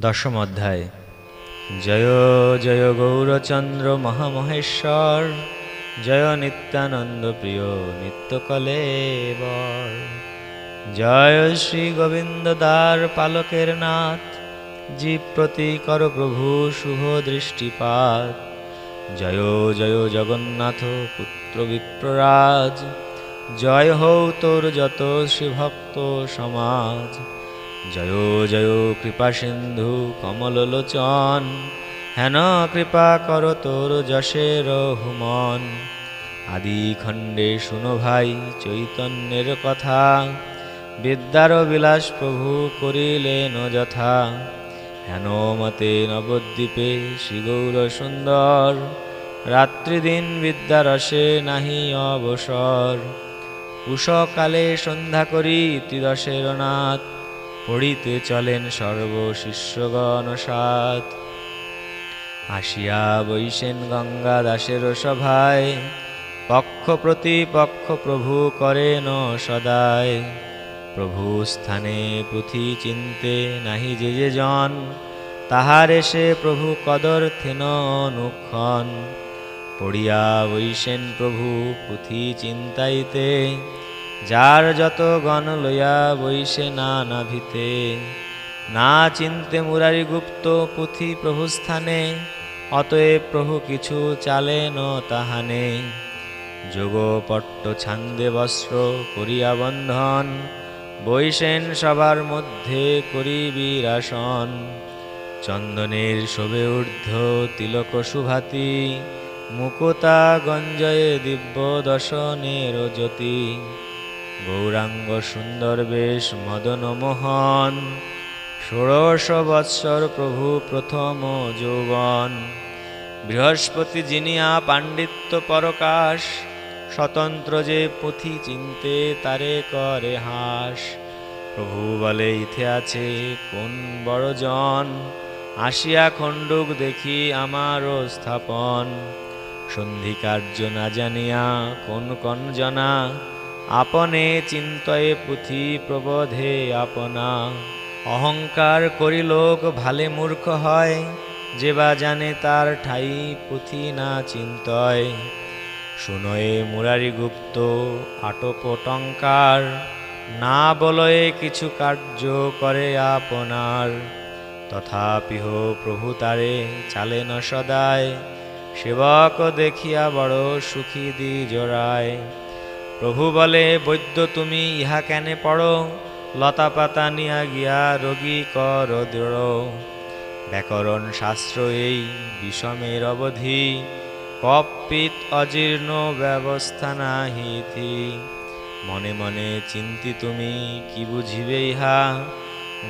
দশম অধ্যায়। জয় জয় গৌরচন্দ্র মহামহেশ্বর, জয় নিত্যানন্দ প্রিয় নিত্যকলেবর, জয় শ্রী গোবিন্দ দ্বার পালকের নাথ, জীব প্রতি কর প্রভু শুভ দৃষ্টিপাত, জয় জয় জগন্নাথ পুত্র বিপ্ররাজ, জয় হৌ তোর যত শ্রীভক্ত সমাজ জয় জয়, কৃপা সিন্ধু কমল লোচন হেন কৃপা কর তোর যশের হুমন আদি খণ্ডে শুনো ভাই চৈতন্যের কথা। বিদ্যার বিলাস প্রভু করিলেন যথা। হেন মতে নবদ্বীপে শ্রীগৌর সুন্দর। রাত্রিদিন বিদ্যারসে নাহি অবসর। উষকালে সন্ধ্যা করি ত্রিদশের নাথ। পড়িতে চলেন সর্বশিষ্যগণ সাত আসিয়া বৈশেন গঙ্গা দাসের সভায়, পক্ষ প্রতি পক্ষ প্রভু করেন সদায়। প্রভু স্থানে পুঁথি চিনতে নাহি যে যে জন, তাহার এসে প্রভু কদর থেন অনুক্ষণ পড়িয়া বৈশেন প্রভু পুঁথি চিন্তাইতে যার যত গণ লইয়া বৈশে না না চিনতে মুরারি গুপ্ত পুঁথি প্রভু স্থানে অতএব প্রভু কিছু চালে ন তাহানে। যোগ পট্ট ছান্দে বস্ত্র করিয়া বন্ধন বৈশেন সবার মধ্যে করিবীরাসন চন্দনের শোভে ঊর্ধ্ব তিলক শুভাতি মুকুতা গঞ্জয়ে দিব্য দশনের জ্যোতি। গৌরাঙ্গ সুন্দর বেশ মদন মোহন। ষোড়শ বৎসর প্রভু প্রথম যৌবন। বৃহস্পতি জিনিয়া পাণ্ডিত্য পরকাশ। স্বতন্ত্র যে পুঁথি চিনতে তারে করে হাস। প্রভু বলে, ইথে আছে কোন বড় জন? আসিয়া খণ্ডুক দেখি আমারও স্থাপন। সন্ধি কার্য না জানিয়া কোন কোন জনা আপনে চিন্তয়ে পুথি প্রবোধে আপনা। অহংকার করি লোক ভালে মূর্খ হয়, যে বা জানে তার ঠাই পুথি না চিন্তয়। শুনয়ে মুরারি গুপ্ত আটপটঙ্কার না বলয়ে কিছু কার্য করে আপনার। তথাপিহ প্রভু তারে চালে ন সদায়, সেবক দেখিয়া বড় সুখী দি জোড়ায়। প্রভু বলে, বৈদ্য তুমি ইহা কেনে পড়ো? লতা পাতা নিয়া গিয়া রোগী কর দৃঢ়। ব্যাকরণ শাস্ত্র এই বিষমের অবধি। কপিত অজীর্ণ ব্যবস্থা নাহিতি মনে মনে চিন্তি তুমি, কি বুঝিবে ইহা?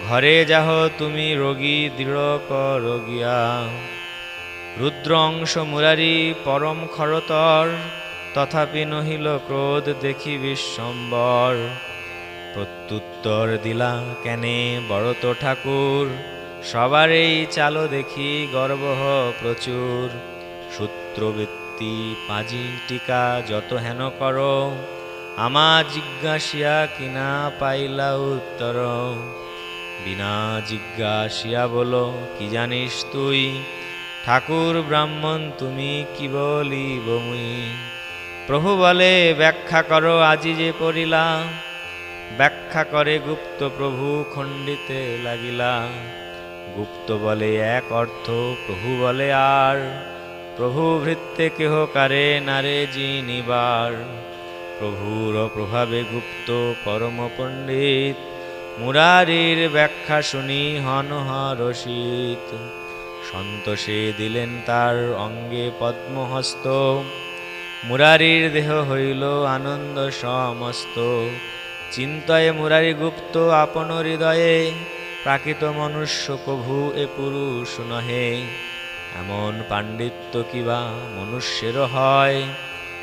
ঘরে যাহ তুমি রোগী দৃঢ় কর গিয়া। রুদ্র অংশ মুরারি পরম খরতর। তথাপি নহিল ক্রোধ দেখি বিশ্বম্বর। প্রত্যুত্তর দিলা কেনে বড় তো ঠাকুর? সবার এই চালো দেখি গর্ব প্রচুর। সূত্রবৃত্তি পাঁজি টিকা যত হেন কর। আমা জিজ্ঞাসিয়া কিনা পাইলা উত্তর। বিনা জিজ্ঞাসিয়া বলো, কি জানিস তুই? ঠাকুর ব্রাহ্মণ তুমি কি বলিব মুই? প্রভু বলে, ব্যাখ্যা করো, আজি যে পড়িলা ব্যাখ্যা করে গুপ্ত প্রভু খণ্ডিতে লাগিলা গুপ্ত বলে, এক অর্থ, প্রভু বলে আর। প্রভু ভৃত্তে কেহ কারে নারে জিনিবার। প্রভুর প্রভাবে গুপ্ত পরম পণ্ডিত। মুরারির ব্যাখ্যা শুনি হনহরসিত সন্তোষে দিলেন তার অঙ্গে পদ্মহস্ত। মুরারির দেহ হইল আনন্দ সমস্ত। চিন্তয়ে মুরারি গুপ্ত আপন হৃদয়ে, প্রাকৃত মনুষ্য কভু এ পুরুষ নহে। এমন পাণ্ডিত্য কিবা মনুষ্যের হয়?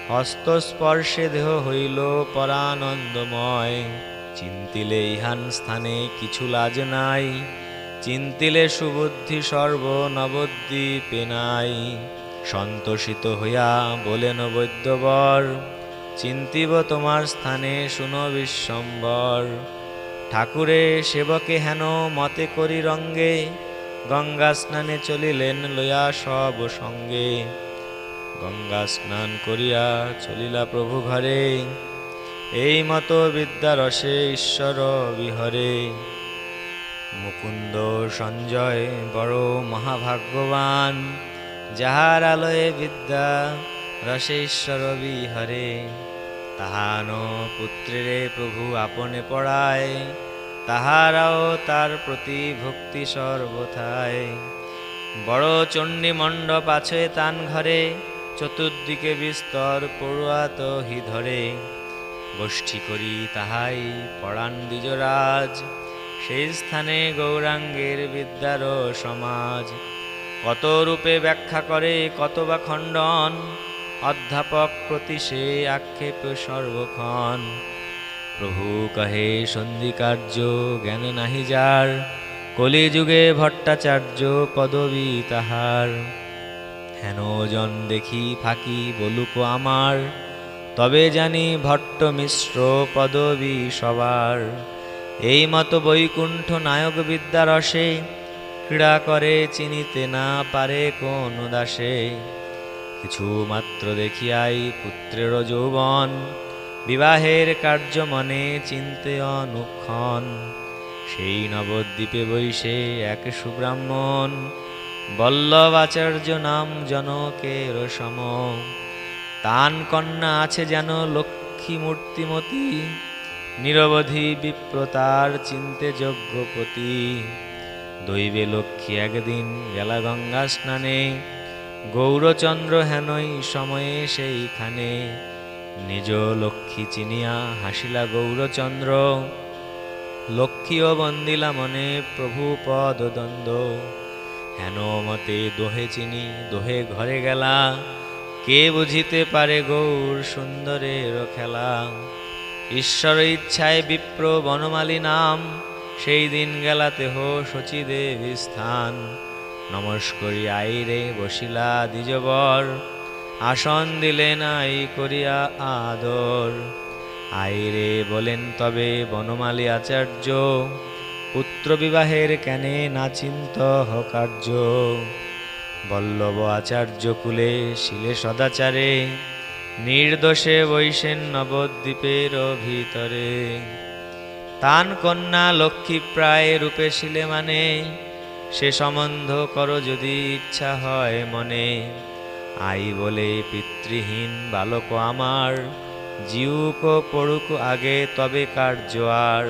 হস্তস্পর্শে দেহ হইল পরানন্দময়। চিন্তিলে ইহান স্থানে কিছু লাজ নাই। চিন্তিলে সুবুদ্ধি সর্ব নবদ্বীপে নাই। সন্তোষিত হইয়া বলেন, বৈদ্যবর, চিন্তিব তোমার স্থানে, শুনো বিশ্বম্বর। ঠাকুরে, সেবকে হেন মতে করি রঙ্গে, গঙ্গা স্নানে চলিলেন লইয়া সব সঙ্গে। গঙ্গা স্নান করিয়া চলিলা প্রভু ঘরে, এই মতো বিদ্যারসে ঈশ্বর বিহরে। মুকুন্দ সঞ্জয় বড় মহাভাগ্যবান যাহার আলয়ে বিদ্যা রসে ঈশ্বর বিহরে, তাহান পুত্রেরে প্রভু আপনে পড়ায়, তাহারাও তার প্রতি ভক্তি সর্বথায়। বড় চণ্ডী মণ্ডপ আছে তান ঘরে, চতুর্দিকে বিস্তর পড়ুয়াত হি ধরে। গোষ্ঠী করি তাহাই পড়ান দ্বিজরাজ, সেই স্থানে গৌরাঙ্গের বিদ্যার সমাজ। কত রূপে ব্যাখ্যা করে কত বা খণ্ডন? অধ্যাপক প্রতি সে আক্ষেপ সর্বক্ষণ। প্রভু কহে, সন্ধিকার্য, জ্ঞান নাহি যার। কলিযুগে ভট্টাচার্য পদবী তাহার। হেন জন দেখি ফাঁকি বলুক আমার। তবে জানি ভট্ট মিশ্র পদবী সবার। এই মতো বৈকুণ্ঠ নায়ক বিদ্যারসে ক্রীড়া করে চিনিতে না পারে কোন দাসে। কিছু মাত্র দেখিয়াই পুত্রের যৌবন, বিবাহের কার্য মনে চিনতে অনুক্ষণ। সেই নবদ্বীপে বৈশে এক সুব্রাহ্মণ বল্লভাচার্য নাম জনকের সম। তান কন্যা আছে যেন লক্ষ্মী মূর্তিমতী, নিরবধি বিপ্রতার চিনতে যজ্ঞপতি। দৈবে লক্ষ্মী একদিন গেলা গঙ্গা স্নানে। গৌরচন্দ্র হেনই সময়ে সেইখানে। নিজ লক্ষ্মী চিনিয়া হাসিলা গৌরচন্দ্র। লক্ষ্মীও বন্দিলা মনে প্রভু পদ দ্বন্দ্ব। হেন মতে দোহে চিনি, দোহে ঘরে গেলা। কে বুঝিতে পারে গৌর সুন্দরের খেলা। ঈশ্বর ইচ্ছায় বিপ্র বনমালী নাম। সেই দিন গেলাতে হো শচীদেব স্থান। নমস্করি আইরে বসিলা দ্বিজবর আসন দিলেন আই করিয়া আদর। আইরে বলেন, তবে বনমালী আচার্য, পুত্র বিবাহের কেনে না চিন্ত কার্য। বল্লভ আচার্য কুলে শিলে সদাচারে, নির্দোষে বৈশেন নবদ্বীপের ভিতরে। তান কন্যা লক্ষ্মী প্রায় রূপে শিলে মানে সে সম্বন্ধ করো যদি ইচ্ছা হয় মনে। আই বলে, পিতৃহীন বালক আমার, জিউক পড়ুক আগে তবে কার্য আর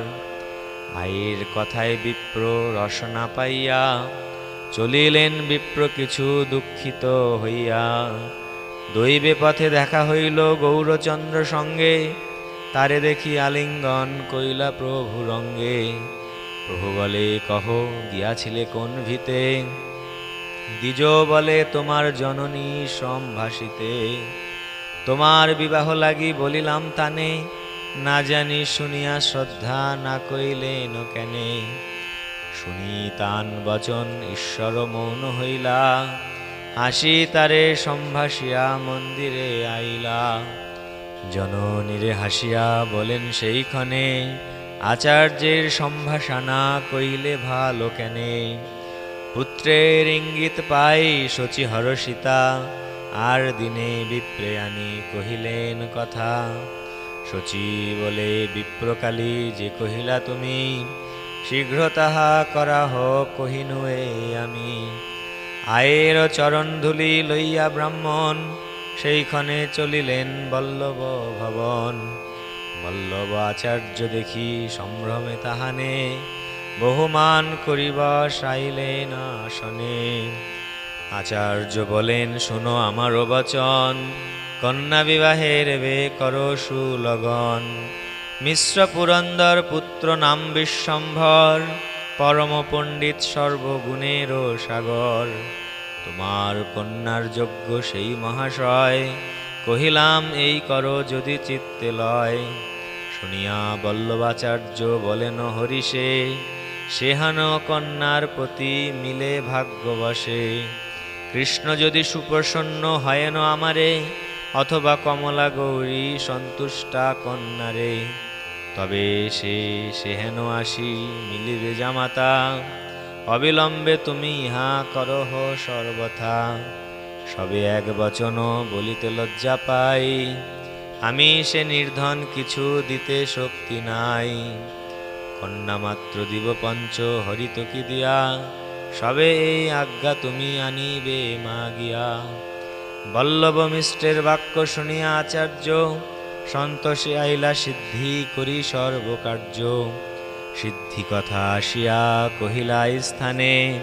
আইয়ের কথায় বিপ্র রসনা পাইয়া, চলিলেন বিপ্র কিছু দুঃখিত হইয়া। দৈবে পথে দেখা হইল গৌরচন্দ্র সঙ্গে তারে দেখি আলিঙ্গন কইলা, প্রভু রঙ্গে। প্রভু বলে, কহ, গিয়াছিলে কোন ভিতে? দ্বিজ বলে, তোমার জননী সম্ভাষিতে। তোমার বিবাহ লাগি বলিলাম তানে, না জানি শুনিয়া শ্রদ্ধা না কইলেন কেনে? শুনি তান বচন, ঈশ্বর মৌন হইলা। হাসি তারে সম্ভাসিয়া মন্দিরে আইলা। জননীরে হাসিয়া বলেন সেইক্ষণে আচার্যের সম্ভাষণা কইলে ভালো কেনে। পুত্রের ইঙ্গিত পাই শচী হরসিতা আর দিনে বিপ্রেয়ানি কহিলেন কথা। শচী বলে, বিপ্রকালী, যে কহিলা তুমি, শীঘ্র তাহা করা হোক কহিনু এ আমি। আয়ের চরণ ধুলি লইয়া ব্রাহ্মণ সেইক্ষণে চলিলেন বল্লভ ভবন। বল্লভ আচার্য দেখি সম্ভ্রমে তাহানে, বহুমান করিব সাইলেন আসনে। আচার্য বলেন, শোনো আমার বচন, কন্যা বিবাহের বে কর সুলগন। মিশ্র পুরন্দর পুত্র নাম বিশ্বম্ভর, পরম পণ্ডিত সর্বগুণের সাগর। তোমার কন্যার যোগ্য সেই মহাশয়। কহিলাম, এই করো যদি চিত্তে লয়। শুনিয়া বল্লভাচার্য বলেন হরিষে সেহান কন্যার প্রতি মিলে ভাগ্যবশে কৃষ্ণ যদি সুপ্রসন্ন হয়েন আমারে, অথবা কমলা গৌরী সন্তুষ্টা কন্যারে। তবে সে, সেহেন আসি মিলিবে জামাতা। অবিলম্বে তুমি ইহা করহ সর্বথা। সবে এক বচন বলিতে লজ্জা পাই। আমি সে নির্ধন কিছু দিতে শক্তি নাই। কন্যা মাত্র দিব পঞ্চ হরিত কি দিয়া? সবে এই আজ্ঞা তুমি আনিবে মাগিয়া। বল্লভ মিষ্টের বাক্য শুনিয়া আচার্য, সন্তোষে আইলা সিদ্ধি করি সর্বকার্য। সিদ্ধি কথা আসিয়া কহিলা স্থানে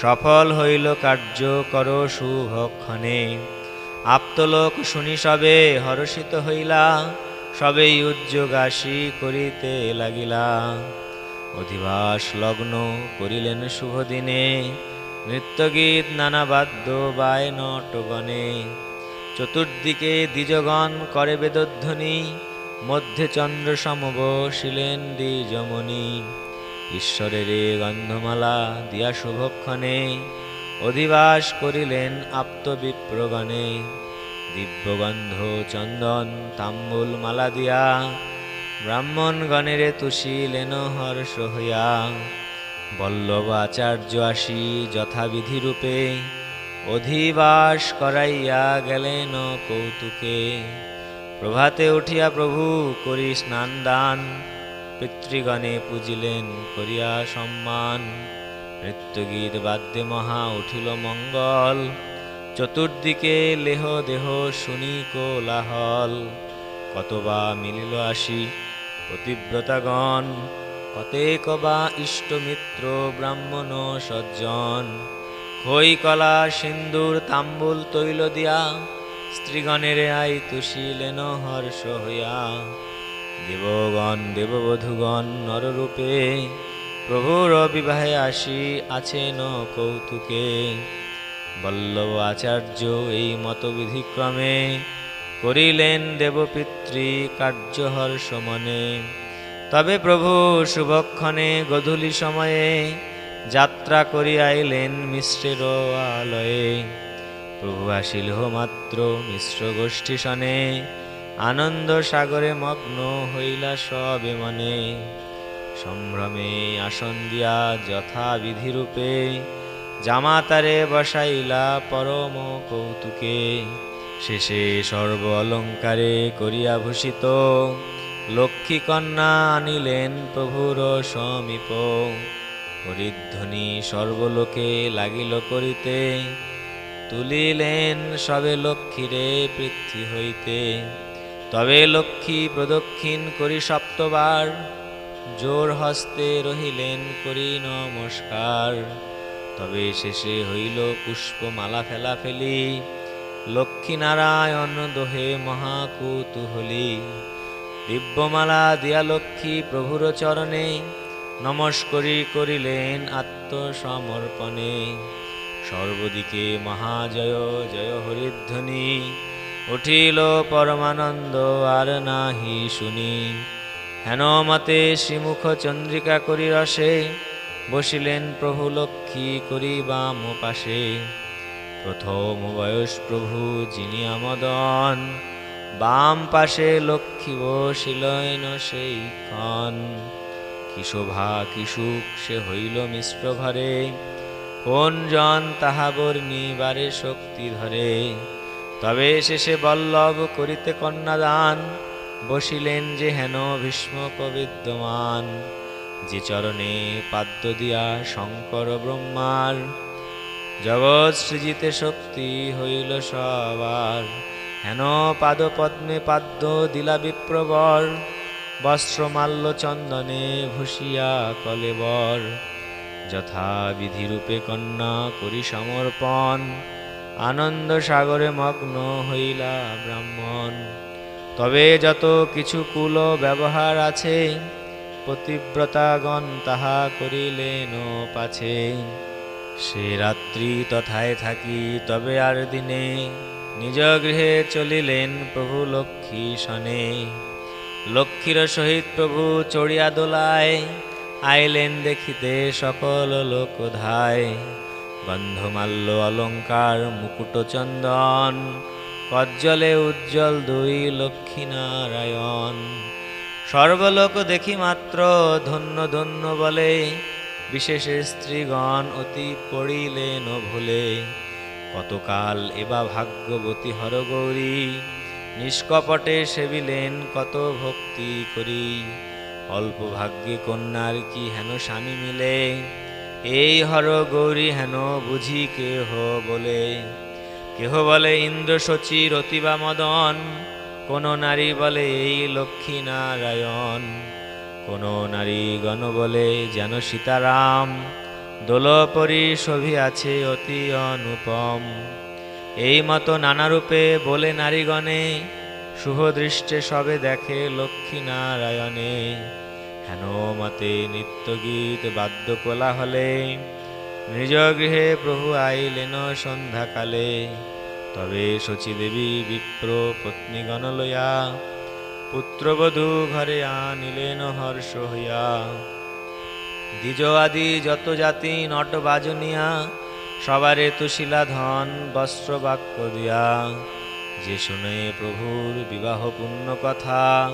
সফল হইল কার্য কর শুভক্ষণে। আপ্তলোক শুনি সবে হর্ষিত হইলা, সবেই উদ্যোগ আসি করিতে লাগিলা। অধিবাস লগ্ন করিলেন শুভ দিনে নৃত্যগীত নানা বাদ্য বায় নটগণে। চতুর্দিকে দ্বিজগণ করে বেদধ্বনি মধ্যে চন্দ্র সমবশিলেন দ্বিজমণি। ঈশ্বরের এ গন্ধমালা দিয়া শুভক্ষণে অধিবাস করিলেন আপ্তবিপ্রগণে। দিব্যগন্ধ, চন্দন, তাম্বুল মালা দিয়া ব্রাহ্মণ গণেরে তুষিলেন হর্ষ হইয়া। বল্লভ আচার্য আসি যথাবিধি রূপে, অধিবাস করাইয়া গেলেন কৌতুকে। প্রভাতে উঠিয়া প্রভু, করি স্নান দান পিতৃগণে পুজিলেন, করিয়া সম্মান। নৃত্যগীত বাদ্যে মহা উঠিল মঙ্গল। চতুর্দিকে লেহ দেহ শুনি কোলাহল। কতবা মিলিল আসি পতিব্রতাগণ। কতেক বা ইষ্টমিত্র ব্রাহ্মণ সজ্জন। খই কলা সিন্দুর তাম্বুল তৈল দিয়া স্ত্রীগণের আই তুষিলেন হর্ষ হইয়া, দেবগণ, দেববধূগণ, নররূপে প্রভুর বিবাহে আসি, আছেন কৌতুকে। বল্লভ আচার্য এই মতবিধিক্রমে করিলেন দেবপিতৃ কার্যহর্ষ মনে। তবে প্রভু শুভক্ষণে গধূলি সময়ে যাত্রা করিয়াইলেন মিশ্রের আলয়ে। প্রভু আসিল মাত্র মিশ্র গোষ্ঠী সনে। আনন্দ সাগরে মগ্ন হইলা সবে মনে। সম্ভ্রমে আসন দিয়া যথা বিধিরূপে জামাতারে বসাইলা পরম কৌতুকে। শেষে সর্ব অলঙ্কারে করিয়া ভূষিত। লক্ষ্মী কন্যা আনিলেন প্রভুর সমীপ। হরিধ্বনি সর্বলোকে লাগিল করিতে। তুলিলেন সবে লক্ষ্মীরে পৃথ্বী হইতে। তবে লক্ষ্মী প্রদক্ষিণ করি সপ্তবার, জোর হস্তে রহিলেন করি নমস্কার। তবে শেষে হইল পুষ্পমালা ফেলা ফেলি লক্ষ্মীনারায়ণ দোহে মহাকুতুহলী। দিব্যমালা দিয়া লক্ষ্মী প্রভুর চরণে, নমস্করি করিলেন আত্মসমর্পণে। সর্বদিকে মহাজয়, জয় হরিধ্বনি। উঠিল পরমানন্দ, আর নাহি শুনি। হেন মতে শ্রীমুখ চন্দ্রিকা করি রসে, বসিলেন প্রভু লক্ষ্মী করি বাম পাশে। প্রথম বয়স প্রভু, যিনি আমদন, বাম পাশে লক্ষ্মী বসিলেন সেই ক্ষণ। কি শোভা, কি সুখ, সে হইল মিশ্র ঘরে। কোন জন তাহা বর্ণিবারে শক্তি ধরে? তবে শেষে বল্লভ করিতে কন্যাদান, বসিলেন যে হেন ভীষ্মক বিদ্যমান যে চরণে পাদ্য দিয়া শঙ্কর ব্রহ্মার, জগৎ সৃজিতে শক্তি হইল সবার। হেন পাদ পদ্মে পাদ্য দিলা বিপ্রবর, বস্ত্রমাল্য চন্দনে ভূষিয়া কলেবর। যথা বিধিরূপে কন্যা করি সমর্পণ। আনন্দ সাগরে মগ্ন হইলা ব্রাহ্মণ। তবে যত কিছু কুল ব্যবহার আছে, পতিব্রতাগণ তাহা করিলেন পাছে। সে রাত্রি তথায় থাকি, তবে আর দিনে নিজ গৃহে চলিলেন প্রভু লক্ষ্মী শনে লক্ষ্মীর সহিত প্রভু চড়িয়া দোলায় আইলেন দেখিতে সকল লোক ধায়। গন্ধমাল্য অলঙ্কার, মুকুট চন্দন কজ্জলে উজ্জ্বল দুই লক্ষ্মীনারায়ণ। সর্বলোক দেখি মাত্র ধন্য ধন্য বলে বিশেষের স্ত্রীগণ অতি পড়িলেন ভুলে। কতকাল এবা ভাগ্যবতী হরগৌরী, নিষ্কপটে সেবিলেন কত ভক্তি করি। অল্প ভাগ্যে কন্যার কি হেন স্বামী মিলে? এই হর গৌরী হেন বুঝি কেহ বলে? কেহ বলে ইন্দ্র শচীর অতিবা মদন? কোন নারী বলে এই লক্ষ্মী নারায়ণ? কোন নারী গণ বলে যেন সীতারাম? দোলপরি ছবি আছে অতি অনুপম। এই মতো নানা রূপে বলে নারীগণে শুভ দৃষ্টে সবে দেখে লক্ষ্মী নারায়ণে হেন মতে নিত্যগীত বাদ্য কোলাহলে। নিজ গৃহে প্রভু আইলেন সন্ধ্যাকালে। তবে শচীদেবী বিপ্র পত্নীগণ লইয়া পুত্রবধূ ঘরে আনিলেন হর্ষ হইয়া। দ্বিজ আদি যত জাতি নট বাজনিয়া, সবারে তুশিলা ধন বস্ত্র বাক্য দিয়া। যে শুনে প্রভুর বিবাহ পূর্ণ কথা,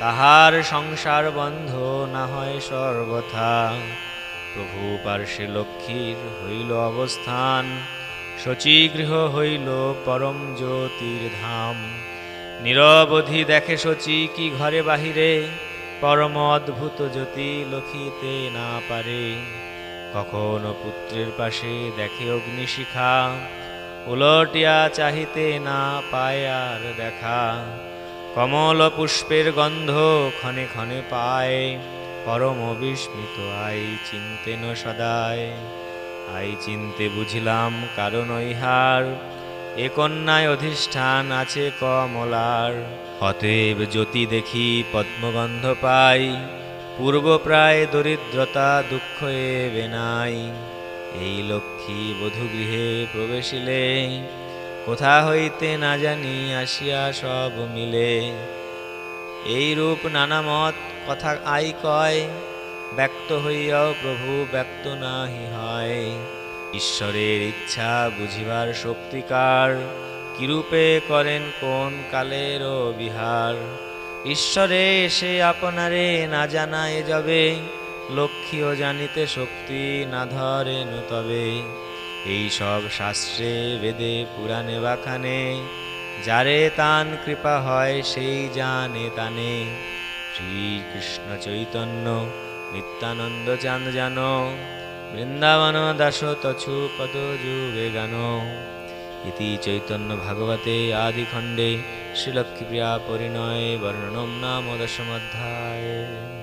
তাহার সংসার বন্ধ না হয় সর্বথা। প্রভু পার্শ্বে লক্ষ্মীর হইল অবস্থান, শচীগৃহ হইল পরম জ্যোতির ধাম। নিরবধি দেখে শচী কি ঘরে বাহিরে, পরম অদ্ভুত জ্যোতি লক্ষিতে না পারে। কখনো পুত্রের পাশে দেখে অগ্নিশিখা উলটিয়া চাহিতে না পায় আর দেখা। কমল পুষ্পের গন্ধ ক্ষণে ক্ষণে পায়, পরম বিস্মিত আই চিন্তেন সদায়। আই চিনতে বুঝিলাম কারণ ইহার, এ কন্যায় অধিষ্ঠান আছে কমলার। অতএব জ্যোতি দেখি পদ্মগন্ধ পাই, পূর্ব প্রায় দরিদ্রতা দুঃখ এবে নাই। এই লক্ষ্মী বধূগৃহে প্রবেশিলে, কোথা হইতে না জানি আসিয়া সব মিলে। এই রূপ নানা মত কথা আই কয়, ব্যক্ত হইয়াও প্রভু ব্যক্ত নাহি হয়। ঈশ্বরের ইচ্ছা বুঝিবার শক্তিকার কিরূপে করেন কোন কালের বিহার ঈশ্বরে এসে আপনারে না জানায় যাবে লক্ষ্মীও জানিতে শক্তি না ধরেন তবে। এই সব শাস্ত্রে বেদে, পুরাণে বাখানে যারে তান কৃপা হয় সেই জানে তানে। শ্রীকৃষ্ণ চৈতন্য, নিত্যানন্দ চাঁদ জানো, বৃন্দাবন দাস তছু পদ যুগে গান। ইতি চৈতন্য ভাগবতে আদিখণ্ডে শ্রীলক্ষ্মীপ্রিয়া পরিণয় বর্ণনম নাম দশমধ্যায়